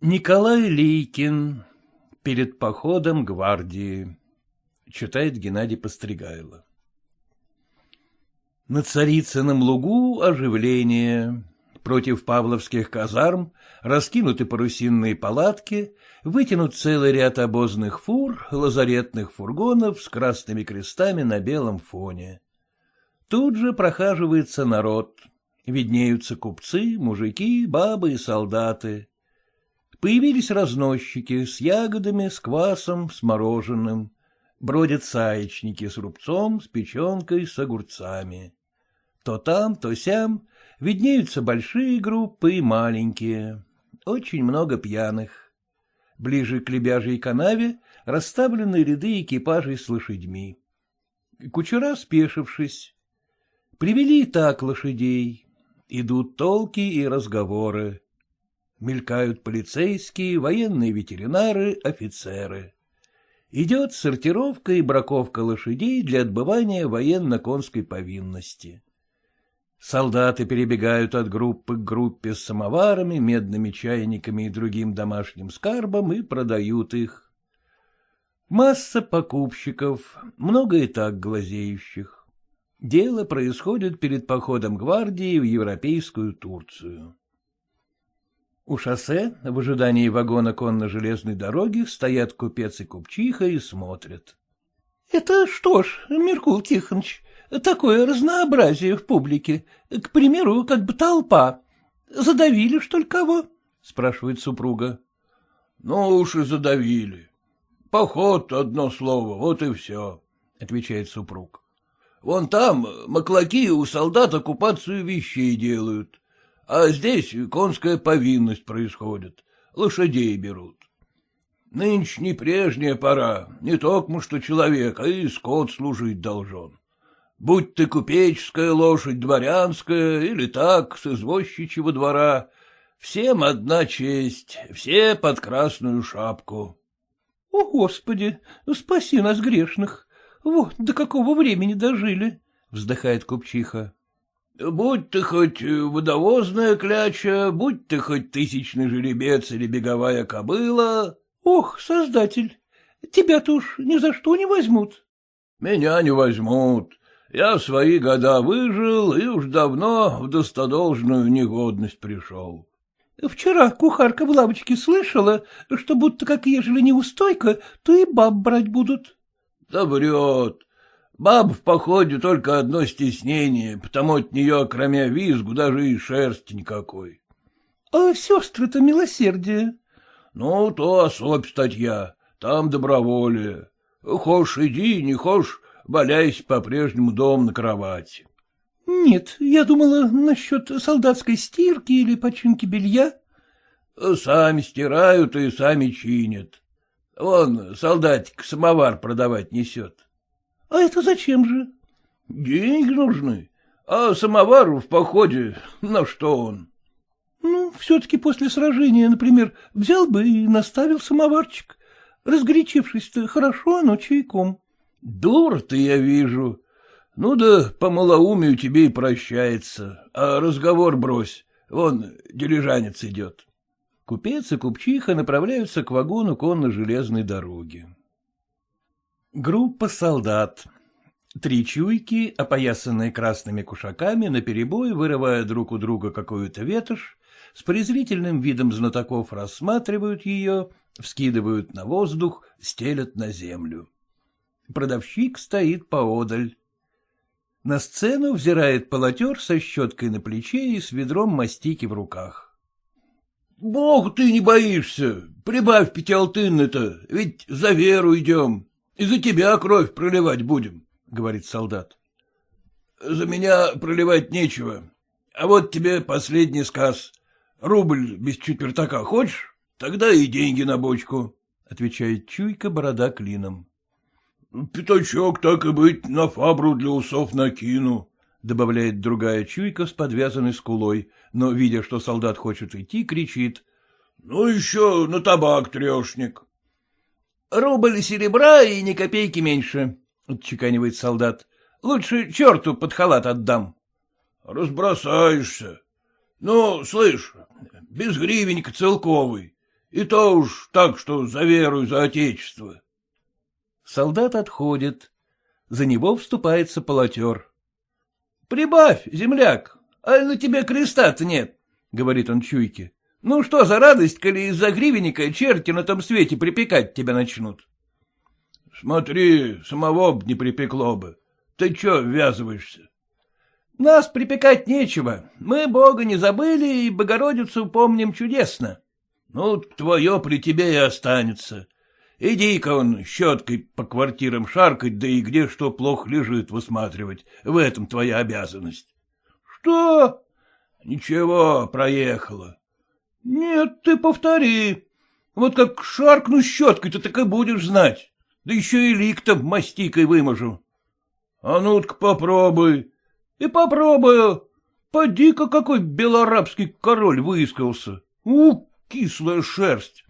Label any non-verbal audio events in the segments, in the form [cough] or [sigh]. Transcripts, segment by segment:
Николай Лейкин. Перед походом гвардии. Читает Геннадий Постригайло. На Царицыном лугу оживление. Против павловских казарм раскинуты парусинные палатки, вытянут целый ряд обозных фур, лазаретных фургонов с красными крестами на белом фоне. Тут же прохаживается народ. Виднеются купцы, мужики, бабы и солдаты. Появились разносчики с ягодами, с квасом, с мороженым. Бродят саечники с рубцом, с печенкой, с огурцами. То там, то сям виднеются большие группы и маленькие. Очень много пьяных. Ближе к лебяжьей канаве расставлены ряды экипажей с лошадьми. Кучера, спешившись, привели так лошадей. Идут толки и разговоры. Мелькают полицейские, военные ветеринары, офицеры. Идет сортировка и браковка лошадей для отбывания военно-конской повинности. Солдаты перебегают от группы к группе с самоварами, медными чайниками и другим домашним скарбом и продают их. Масса покупщиков, много и так глазеющих. Дело происходит перед походом гвардии в европейскую Турцию. У шоссе, в ожидании вагона конно-железной дороги, стоят купец и купчиха и смотрят. — Это что ж, Меркул Тихонович, такое разнообразие в публике. К примеру, как бы толпа. Задавили, что ли, кого? — спрашивает супруга. — Ну уж и задавили. Поход — одно слово, вот и все, — отвечает супруг. — Вон там маклаки у солдат оккупацию вещей делают. А здесь конская повинность происходит, лошадей берут. Нынче не прежняя пора, не только что человек, а и скот служить должен. Будь ты купеческая лошадь, дворянская или так, с извозчичьего двора, всем одна честь, все под красную шапку. — О, Господи, спаси нас грешных! Вот до какого времени дожили! — вздыхает купчиха. Будь ты хоть водовозная кляча, будь ты хоть тысячный жеребец или беговая кобыла. Ох, создатель, тебя-то уж ни за что не возьмут. Меня не возьмут. Я свои года выжил и уж давно в достодолжную негодность пришел. Вчера кухарка в лавочке слышала, что будто как ежели неустойка, то и баб брать будут. Да врет. Баб в походе только одно стеснение, потому от нее, кроме визгу, даже и шерсти никакой. — А сестры-то милосердие? — Ну, то особь статья, там доброволие. Хошь иди, не хошь, валяйся по-прежнему дом на кровати. — Нет, я думала насчет солдатской стирки или починки белья. — Сами стирают и сами чинят. Вон солдатик самовар продавать несет. — А это зачем же? — Деньги нужны. А самовар в походе, на что он? — Ну, все-таки после сражения, например, взял бы и наставил самоварчик. Разгорячившись-то хорошо, но чайком. — Дур ты, я вижу. Ну да по малоумию тебе и прощается, а разговор брось. Вон дилижанец идет. Купец и купчиха направляются к вагону конно-железной дороги. Группа солдат. Три чуйки, опоясанные красными кушаками, наперебой, вырывая друг у друга какую-то ветошь, с презрительным видом знатоков рассматривают ее, вскидывают на воздух, стелят на землю. Продавщик стоит поодаль. На сцену взирает полотер со щеткой на плече и с ведром мастики в руках. — Бог ты не боишься, прибавь пятиалтынны-то, ведь за веру идем. И за тебя кровь проливать будем, — говорит солдат. — За меня проливать нечего. А вот тебе последний сказ. Рубль без четвертака хочешь? Тогда и деньги на бочку, — отвечает Чуйка борода клином. — Пятачок, так и быть, на фабру для усов накину, — добавляет другая Чуйка с подвязанной скулой, но, видя, что солдат хочет идти, кричит. — Ну еще на табак трешник. — Рубль серебра и ни копейки меньше, — отчеканивает солдат. — Лучше черту под халат отдам. — Разбросаешься. Ну, слышь, без гривенька целковый. И то уж так, что за веру и за отечество. Солдат отходит. За него вступается полотер. — Прибавь, земляк, а на тебе креста-то нет, — говорит он чуйке. — Ну что за радость, коли из-за гривенника черти на том свете припекать тебя начнут? — Смотри, самого б не припекло бы. Ты чё ввязываешься? — Нас припекать нечего. Мы Бога не забыли и Богородицу помним чудесно. — Ну, твое при тебе и останется. Иди-ка он щеткой по квартирам шаркать, да и где что плохо лежит высматривать. В этом твоя обязанность. — Что? — Ничего, проехала. — Нет, ты повтори. Вот как шаркну щеткой-то так и будешь знать. Да еще и лик-то мастикой выможу. — А ну-ка попробуй. — И попробую. Поди-ка какой белорабский король выискался. У, кислая шерсть.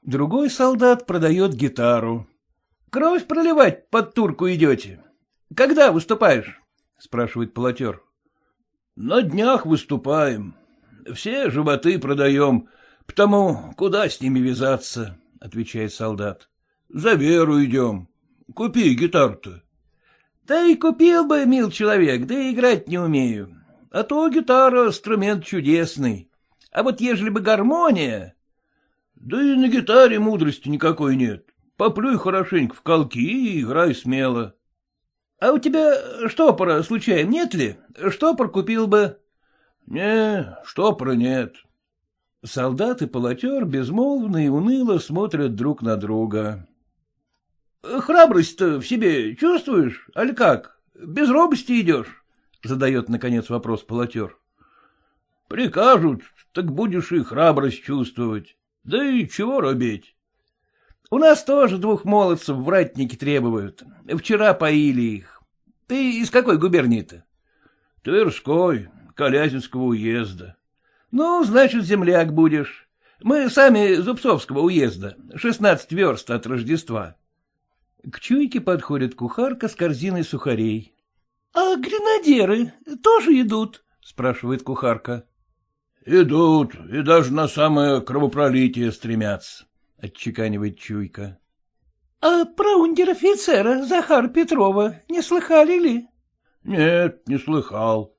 Другой солдат продает гитару. — Кровь проливать под турку идете? Когда выступаешь? — спрашивает полотер. — На днях выступаем. Все животы продаем, потому куда с ними вязаться, — отвечает солдат. — За веру идем. Купи гитару-то. — Да и купил бы, мил человек, да и играть не умею. А то гитара — инструмент чудесный. А вот ежели бы гармония... Да и на гитаре мудрости никакой нет. Поплюй хорошенько в колки и играй смело. — А у тебя штопора, случайно, нет ли? Штопор купил бы. — Не, штопора нет. Солдат и полотер безмолвно и уныло смотрят друг на друга. — Храбрость-то в себе чувствуешь, аль как? Без робости идешь? — задает, наконец, вопрос полотер. — Прикажут, так будешь и храбрость чувствовать. Да и чего робеть? У нас тоже двух молодцев вратники требуют. Вчера поили их. Ты из какой губернии-то? Тверской, Колязинского уезда. Ну, значит, земляк будешь. Мы сами Зубцовского уезда, шестнадцать верст от Рождества. К чуйке подходит кухарка с корзиной сухарей. — А гренадеры тоже идут? — спрашивает кухарка. Идут, и даже на самое кровопролитие стремятся, — отчеканивает Чуйка. — А про унтер-офицера Захар Петрова не слыхали ли? — Нет, не слыхал.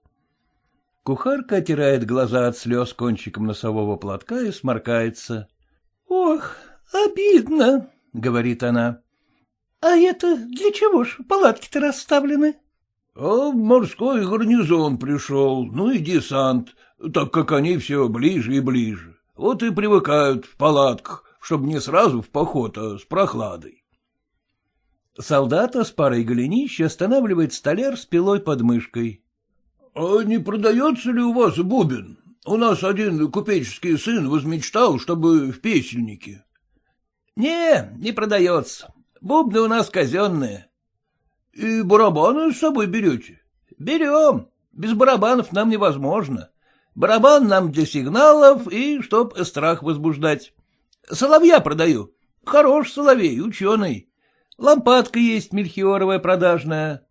Кухарка отирает глаза от слез кончиком носового платка и сморкается. — Ох, обидно, — говорит она. — А это для чего ж палатки-то расставлены? — А морской гарнизон пришел, ну и десант, так как они все ближе и ближе. Вот и привыкают в палатках, чтобы не сразу в поход, а с прохладой. Солдата с парой голенищ останавливает столяр с пилой под мышкой. — А не продается ли у вас бубен? У нас один купеческий сын возмечтал, чтобы в песельнике. — Не, не продается. Бубны у нас казенные. — И барабаны с собой берете? — Берем. Без барабанов нам невозможно. Барабан нам для сигналов и чтоб страх возбуждать. Соловья продаю. Хорош соловей, ученый. Лампадка есть мельхиоровая продажная.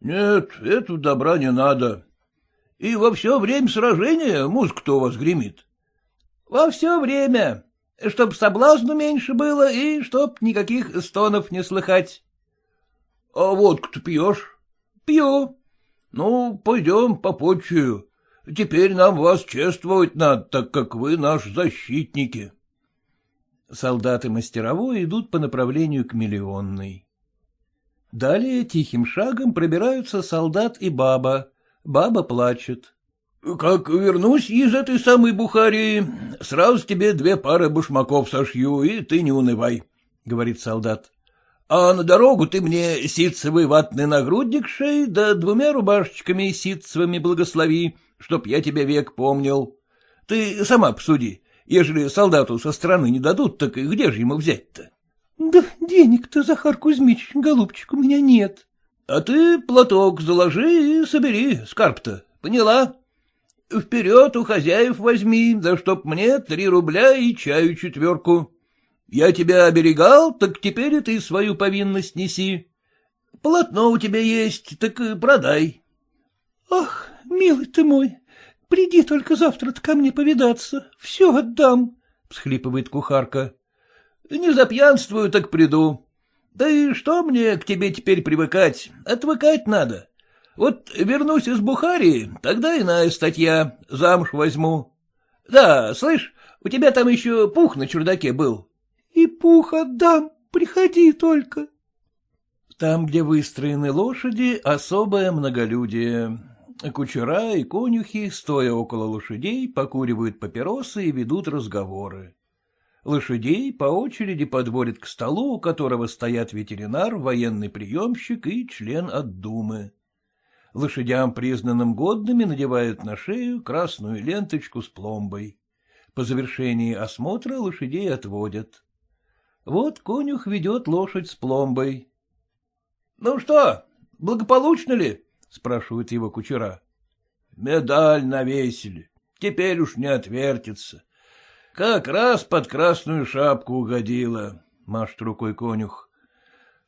Нет, это добра не надо. И во все время сражения музыка-то у вас гремит. Во все время. Чтоб соблазну меньше было и чтоб никаких стонов не слыхать. А водку-то пьешь? Пью. Ну, пойдем попотчую. Теперь нам вас чествовать надо, так как вы наши защитники. Солдаты мастеровой идут по направлению к миллионной. Далее тихим шагом пробираются солдат и баба. Баба плачет. — Как вернусь из этой самой Бухарии, сразу тебе две пары башмаков сошью, и ты не унывай, — говорит солдат. — А на дорогу ты мне ситцевый ватный нагрудник шей, да двумя рубашечками ситцевыми благослови, чтоб я тебя век помнил. Ты сама посуди, ежели солдату со стороны не дадут, так где же ему взять-то? — Да денег-то, Захар Кузьмич, голубчик, у меня нет. — А ты платок заложи и собери скарб-то, поняла? Вперед у хозяев возьми, да чтоб мне три рубля и чаю четверку. Я тебя оберегал, так теперь и ты свою повинность неси. Полотно у тебя есть, так продай. — Ах, милый ты мой, приди только завтра ко мне повидаться, все отдам. — всхлипывает кухарка. — Не запьянствую, так приду. Да и что мне к тебе теперь привыкать? Отвыкать надо. Вот вернусь из Бухарии, тогда иная статья, замуж возьму. Да, слышь, у тебя там еще пух на чердаке был. — И пух отдам, приходи только. Там, где выстроены лошади, особое многолюдие. Кучера и конюхи, стоя около лошадей, покуривают папиросы и ведут разговоры. Лошадей по очереди подводят к столу, у которого стоят ветеринар, военный приемщик и член от Думы. Лошадям, признанным годными, надевают на шею красную ленточку с пломбой. По завершении осмотра лошадей отводят. Вот конюх ведет лошадь с пломбой. — Ну что, благополучно ли? — спрашивают его кучера. — Медаль навесили. Теперь уж не отвертится. Как раз под красную шапку угодила, — машет рукой конюх.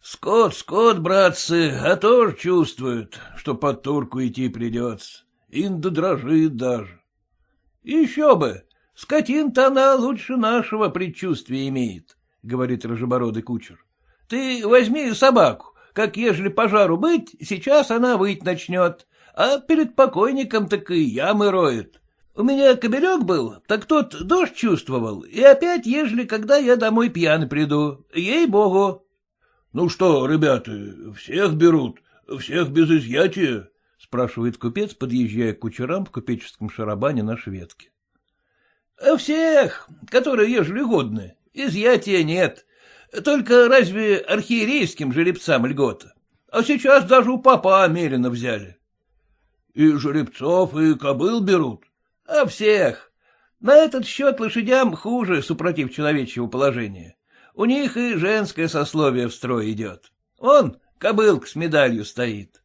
Скот, скот, братцы, а тоже чувствуют, что под турку идти придется. Инда дрожит даже. — Еще бы! Скотин-то она лучше нашего предчувствия имеет, — говорит рыжебородый кучер. — Ты возьми собаку, как ежели пожару быть, сейчас она выть начнет, а перед покойником так и ямы роет. У меня кобелек был, так тот дождь чувствовал, и опять, ежели когда я домой пьяный приду, ей-богу. — Ну что, ребята, всех берут, всех без изъятия? — спрашивает купец, подъезжая к кучерам в купеческом шарабане на шведке. — Всех, которые ежели годны, изъятия нет, только разве архиерейским жеребцам льгота? А сейчас даже у папа меренно взяли. И жеребцов, и кобыл берут. А всех. На этот счет лошадям хуже, супротив человечьего положения. У них и женское сословие в строй идет. Он, кобылка с медалью стоит.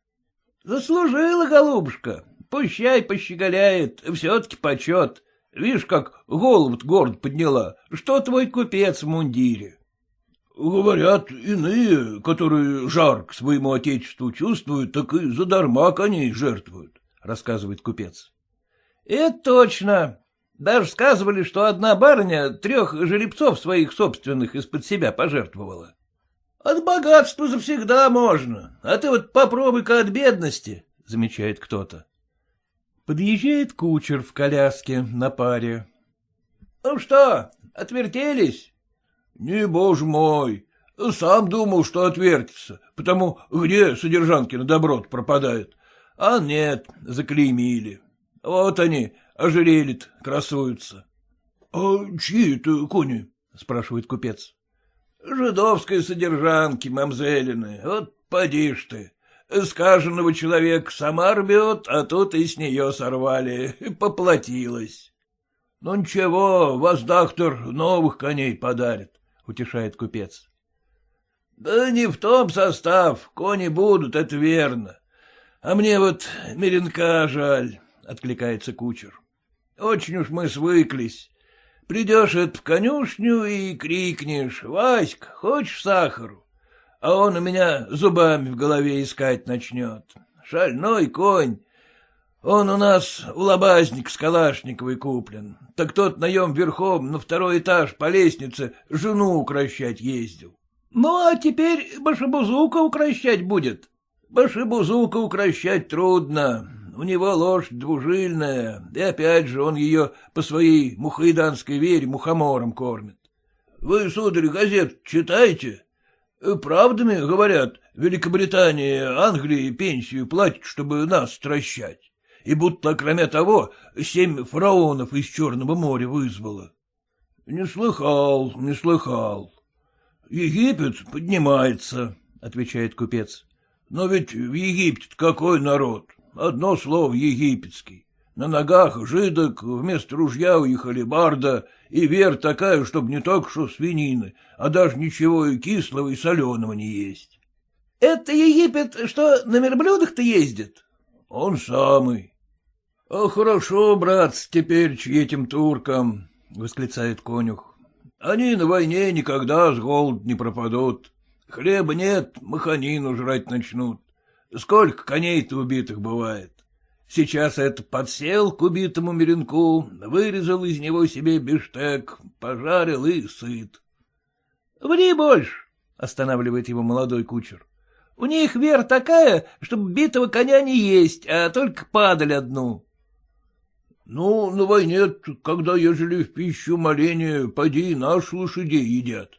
Заслужила, голубушка. Пущай пощеголяет, все-таки почет. Видишь, как голову горд подняла. Что твой купец в мундире? — Говорят, иные, которые жар к своему отечеству чувствуют, так и задарма коней жертвуют, — рассказывает купец. — Это точно. Даже сказывали, что одна барыня трех жеребцов своих собственных из-под себя пожертвовала. От богатства завсегда можно, а ты вот попробуй-ка от бедности, — замечает кто-то. Подъезжает кучер в коляске на паре. — Ну что, отвертелись? Не, боже мой, сам думал, что отвертится, потому где содержанки на доброт пропадают. А нет, заклеймили. Вот они, ожерели красуются. — А чьи это кони? — спрашивает купец. — Жидовской содержанки, мамзелины, вот поди ж ты. Скаженного человека сама рвет, а тут и с нее сорвали, [laughs] поплатилась. Ну ничего, вас доктор новых коней подарит. — утешает купец. — Да не в том состав, кони будут, это верно. А мне вот меренка жаль, — откликается кучер. — Очень уж мы свыклись. Придешь это в конюшню и крикнешь, «Васька, хочешь сахару?» А он у меня зубами в голове искать начнет. Шальной конь, он у нас у лобазник с Калашниковой куплен. Так тот наем верхом на второй этаж по лестнице жену укращать ездил. Ну, а теперь башебузука укращать будет. Башебузука укращать трудно. У него лошадь двужильная, и опять же он ее по своей мухайданской вере мухомором кормит. Вы, сударь, газет читаете? Правдами, говорят, Великобритания Англии пенсию платит, чтобы нас стращать и будто, кроме того, семь фараонов из Черного моря вызвало. — Не слыхал, не слыхал. — Египет поднимается, — отвечает купец. — Но ведь в Египте какой народ? Одно слово египетский. На ногах жидок, вместо ружья у них алебарда, и вер такая, чтобы не только что свинины, а даже ничего и кислого, и соленого не есть. — Это Египет, что на верблюдах-то ездит? — Он самый. — А хорошо, брат, теперь этим туркам, — восклицает конюх. — Они на войне никогда с голод не пропадут. Хлеба нет, маханину жрать начнут. Сколько коней-то убитых бывает. Сейчас это подсел к убитому меренку, вырезал из него себе биштек, пожарил и сыт. — Ври больше, — останавливает его молодой кучер. — У них вера такая, чтобы битого коня не есть, а только падаль одну. — Ну, на войне, когда ежели в пищу моления, поди наши лошадей едят.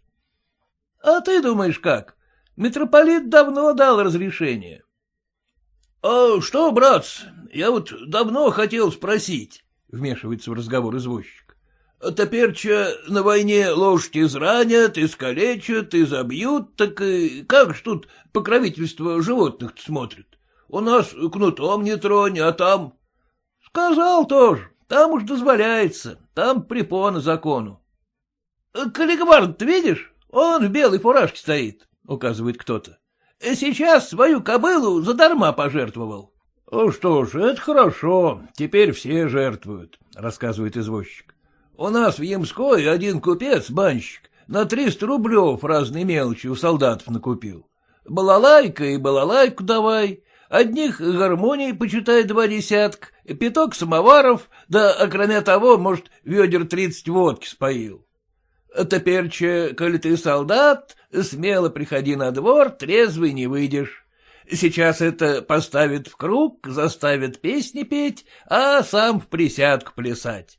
— А ты думаешь как? Митрополит давно дал разрешение. — А что, братцы, я вот давно хотел спросить, — вмешивается в разговор извозчик. — Теперь-че на войне лошадь изранят, искалечат, изобьют, так и как ж тут покровительство животных смотрит? У нас кнутом не тронь, а там... — Сказал тоже, там уж дозволяется, там препона закону. — Каллигвард видишь? Он в белой фуражке стоит, — указывает кто-то. — Сейчас свою кобылу задарма пожертвовал. — что ж, это хорошо, теперь все жертвуют, — рассказывает извозчик. — У нас в Ямской один купец-банщик на триста рублев разной мелочи у солдатов накупил. Балалайка и балалайку давай, одних гармоний, почитай, два десятка, пяток самоваров, да, кроме того, может, ведер тридцать водки споил. Теперь, че, коли ты солдат, смело приходи на двор, трезвый не выйдешь. Сейчас это поставит в круг, заставит песни петь, а сам в присядку плясать.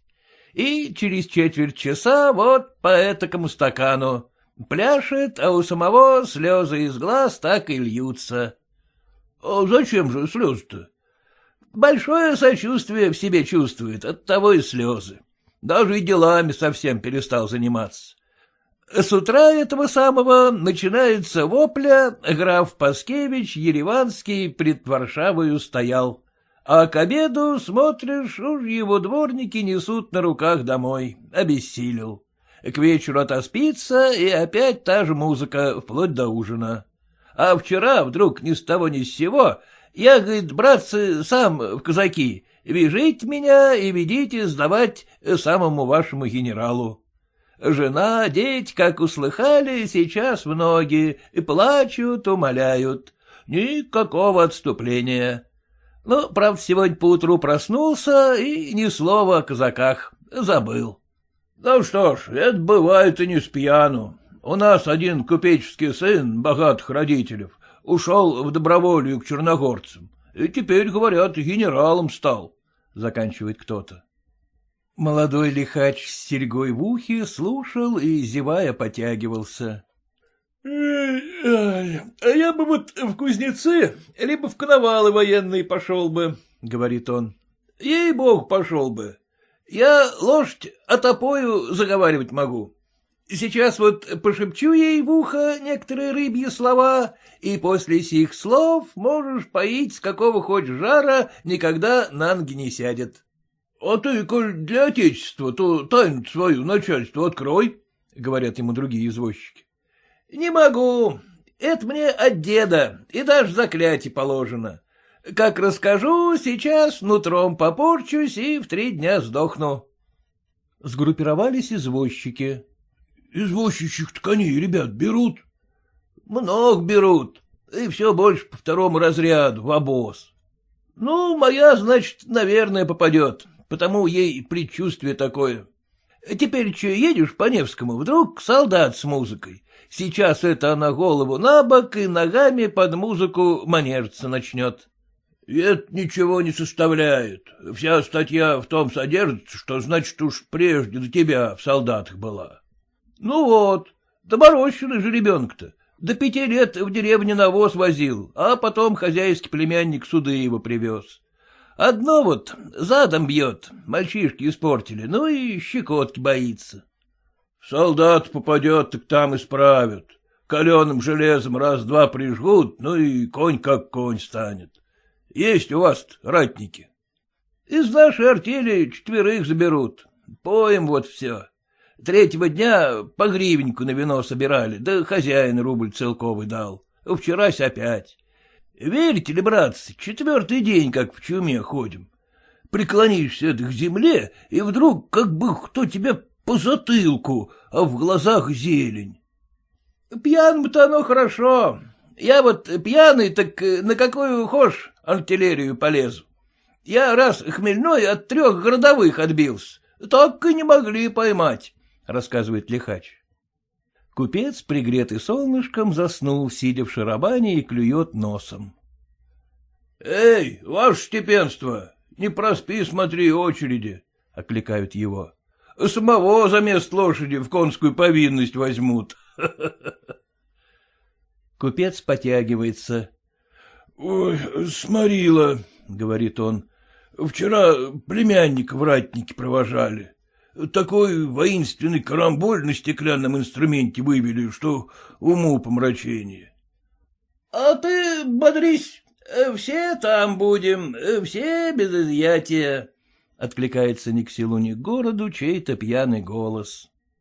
И через четверть часа вот по этакому стакану. Пляшет, а у самого слезы из глаз так и льются. — А зачем же слезы-то? — Большое сочувствие в себе чувствует, от того и слезы. Даже и делами совсем перестал заниматься. С утра этого самого начинается вопля, граф Паскевич Ереванский пред Варшавою стоял. А к обеду, смотришь, уж его дворники несут на руках домой, обессилел. К вечеру отоспится, и опять та же музыка, вплоть до ужина. А вчера вдруг ни с того ни с сего, я, говорит, братцы, сам в казаки, вяжите меня и ведите сдавать самому вашему генералу. Жена, дети, как услыхали, сейчас многие, и плачут, умоляют. Никакого отступления. Ну, правда, сегодня поутру проснулся и ни слова о казаках. Забыл. Ну что ж, это бывает и не с пьяну. У нас один купеческий сын богатых родителей ушел в доброволью к черногорцам, и теперь, говорят, генералом стал, — заканчивает кто-то. Молодой лихач с серьгой в ухе слушал и, зевая, потягивался. — А я бы вот в кузнецы, либо в коновалы военные пошел бы, — говорит он. — Ей-бог, пошел бы. Я лошадь отопою заговаривать могу. Сейчас вот пошепчу ей в ухо некоторые рыбьи слова, и после сих слов можешь поить с какого хоть жара, никогда на ноги не сядет. — А ты, коль для отечества, то тайну свою начальству открой, — говорят ему другие извозчики. — Не могу. Это мне от деда, и даже заклятие положено. Как расскажу, сейчас нутром попорчусь и в три дня сдохну. Сгруппировались извозчики. — Извозчичьих коней ребят берут? — Много берут, и все больше по второму разряду, в обоз. — Ну, моя, значит, наверное, попадет потому ей предчувствие такое. Теперь че едешь по Невскому, вдруг солдат с музыкой. Сейчас это она голову на бок и ногами под музыку манежиться начнет. Это ничего не составляет. Вся статья в том содержится, что, значит, уж прежде до тебя в солдатах была. Ну вот, доморощенный же ребенок-то. До пяти лет в деревне навоз возил, а потом хозяйский племянник суды его привез. Одно вот задом бьет, мальчишки испортили, ну и щекотки боится. Солдат попадет, так там исправят. Каленым железом раз-два прижгут, ну и конь как конь станет. Есть у вас ратники? Из нашей артели четверых заберут. Поем вот все. Третьего дня по гривеньку на вино собирали, да хозяин рубль целковый дал. Вчерась опять. Верите ли, братцы, четвертый день, как в чуме ходим. Преклонишься к земле, и вдруг как бы кто тебя по затылку, а в глазах зелень. Пьяным-то оно хорошо. Я вот пьяный, так на какую хошь артиллерию полезу. Я раз хмельной от трех городовых отбился. Так и не могли поймать, — рассказывает лихач. Купец, пригретый солнышком, заснул, сидя в шарабане и клюет носом. — Эй, ваше степенство, не проспи, смотри, очереди, — окликают его. — Самого за мест лошади в конскую повинность возьмут. [laughs] Купец потягивается. — Ой, сморила, — говорит он. — Вчера племянника в ратнике провожали. Такой воинственный карамболь на стеклянном инструменте выбили, что уму помрачение. — А ты бодрись, все там будем, все без изъятия, — откликается ни к селу, ни к городу чей-то пьяный голос.